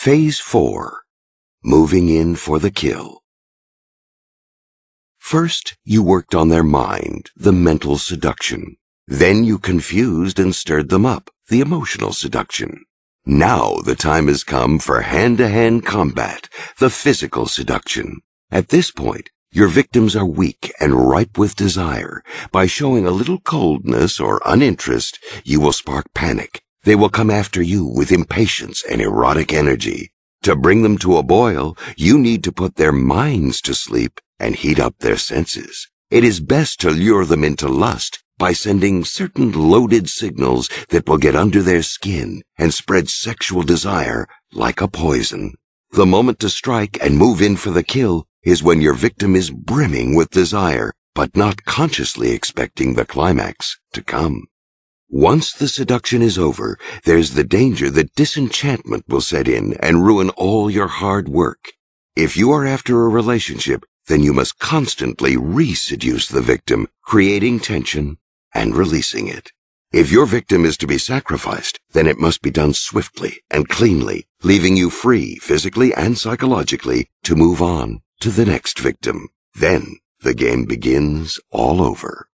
Phase 4 Moving in for the Kill. First, you worked on their mind, the mental seduction. Then you confused and stirred them up, the emotional seduction. Now the time has come for hand-to-hand combat, the physical seduction. At this point, your victims are weak and ripe with desire. By showing a little coldness or uninterest, you will spark panic. They will come after you with impatience and erotic energy. To bring them to a boil, you need to put their minds to sleep and heat up their senses. It is best to lure them into lust by sending certain loaded signals that will get under their skin and spread sexual desire like a poison. The moment to strike and move in for the kill is when your victim is brimming with desire, but not consciously expecting the climax to come. Once the seduction is over, there's the danger that disenchantment will set in and ruin all your hard work. If you are after a relationship, then you must constantly re-seduce the victim, creating tension and releasing it. If your victim is to be sacrificed, then it must be done swiftly and cleanly, leaving you free physically and psychologically to move on to the next victim. Then the game begins all over.